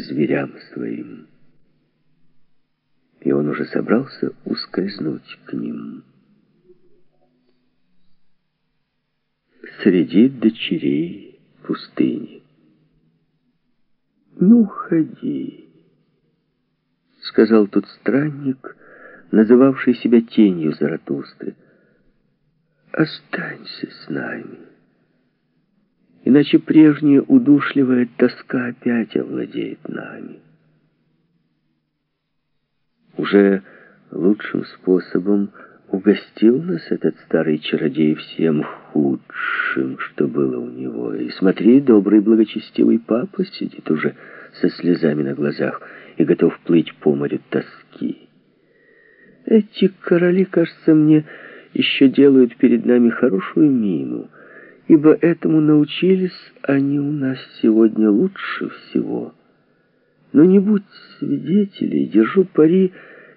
зверям своим. И он уже собрался ускользнуть к ним. Среди дочерей пустыни. «Не уходи», — сказал тот странник, называвший себя тенью Заратустры. «Останься с нами» иначе прежняя удушливая тоска опять овладеет нами. Уже лучшим способом угостил нас этот старый чародей всем худшим, что было у него. И смотри, добрый благочестивый папа сидит уже со слезами на глазах и готов плыть по морю тоски. Эти короли, кажется мне, еще делают перед нами хорошую мину — ибо этому научились они у нас сегодня лучше всего. Но не будь свидетелей, держу пари,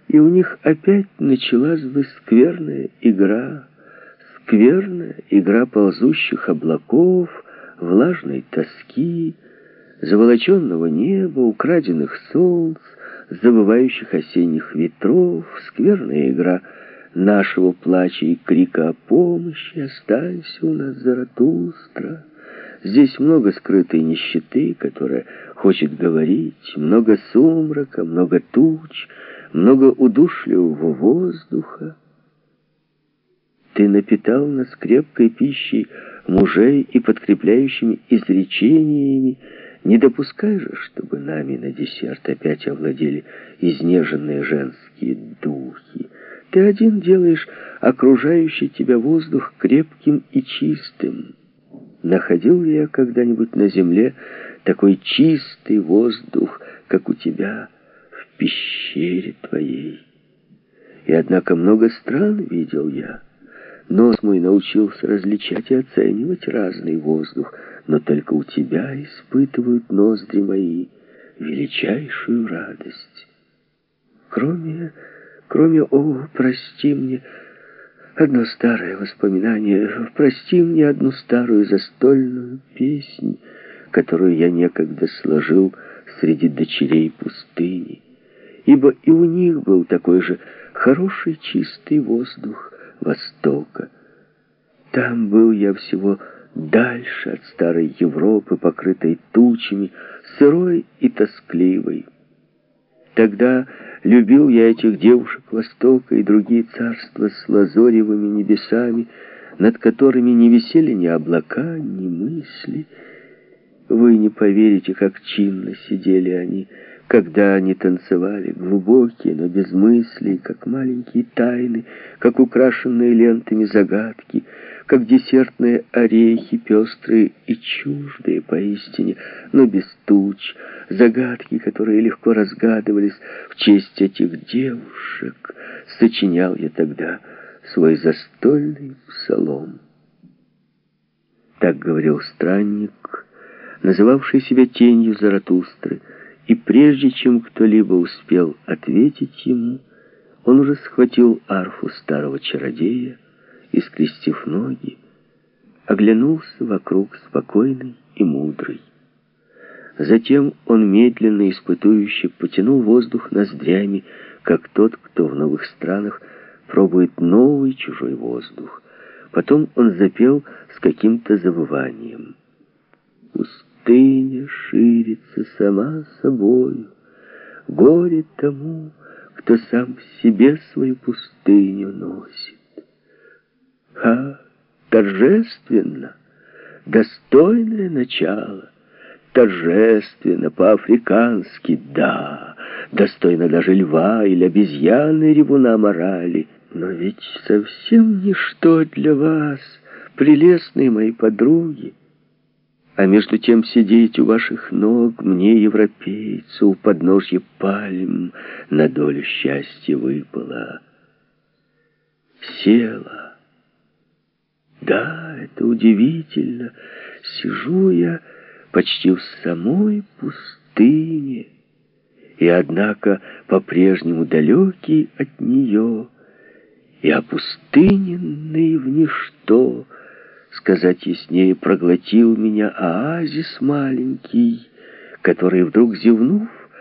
и у них опять началась бы скверная игра, скверная игра ползущих облаков, влажной тоски, заволоченного неба, украденных солнц, забывающих осенних ветров, скверная игра — нашего плача и крика о помощи, останься у нас, Заратустра. Здесь много скрытой нищеты, которая хочет говорить, много сумрака, много туч, много удушливого воздуха. Ты напитал нас крепкой пищей мужей и подкрепляющими изречениями, не допускай же, чтобы нами на десерт опять овладели изнеженные женские духи. Ты один делаешь окружающий тебя воздух крепким и чистым. Находил ли я когда-нибудь на земле такой чистый воздух, как у тебя в пещере твоей? И однако много стран видел я. Нос мой научился различать и оценивать разный воздух, но только у тебя испытывают ноздри мои величайшую радость. Кроме Кроме, о, прости мне, одно старое воспоминание, прости мне одну старую застольную песнь, которую я некогда сложил среди дочерей пустыни, ибо и у них был такой же хороший чистый воздух Востока. Там был я всего дальше от старой Европы, покрытой тучами, сырой и тоскливой. Тогда любил я этих девушек Востока и другие царства с лазоревыми небесами, над которыми не висели ни облака, ни мысли. Вы не поверите, как чинно сидели они, когда они танцевали, глубокие, но без мыслей, как маленькие тайны, как украшенные лентами загадки, как десертные орехи, пестрые и чуждые поистине, но без туч, загадки, которые легко разгадывались в честь этих девушек, сочинял я тогда свой застольный псалом. Так говорил странник, называвший себя тенью Заратустры, и прежде чем кто-либо успел ответить ему, он уже схватил арфу старого чародея, и, скрестив ноги, оглянулся вокруг спокойный и мудрый. Затем он медленно испытующе потянул воздух ноздрями, как тот, кто в новых странах пробует новый чужой воздух. Потом он запел с каким-то завыванием. «Пустыня ширится сама собою, горе тому, кто сам себе свою пустыню носит. Ха, торжественно, достойное начало, торжественно, по-африкански, да, достойно даже льва или обезьяны ревуна морали. Но ведь совсем ничто для вас, прелестные мои подруги. А между тем сидеть у ваших ног мне, европейцу, у подножья пальм на долю счастья выпало. Села да, это удивительно. Сижу я почти в самой пустыне, и, однако, по-прежнему далекий от нее, и опустыненный в ничто, сказать яснее, проглотил меня оазис маленький, который, вдруг зевнув,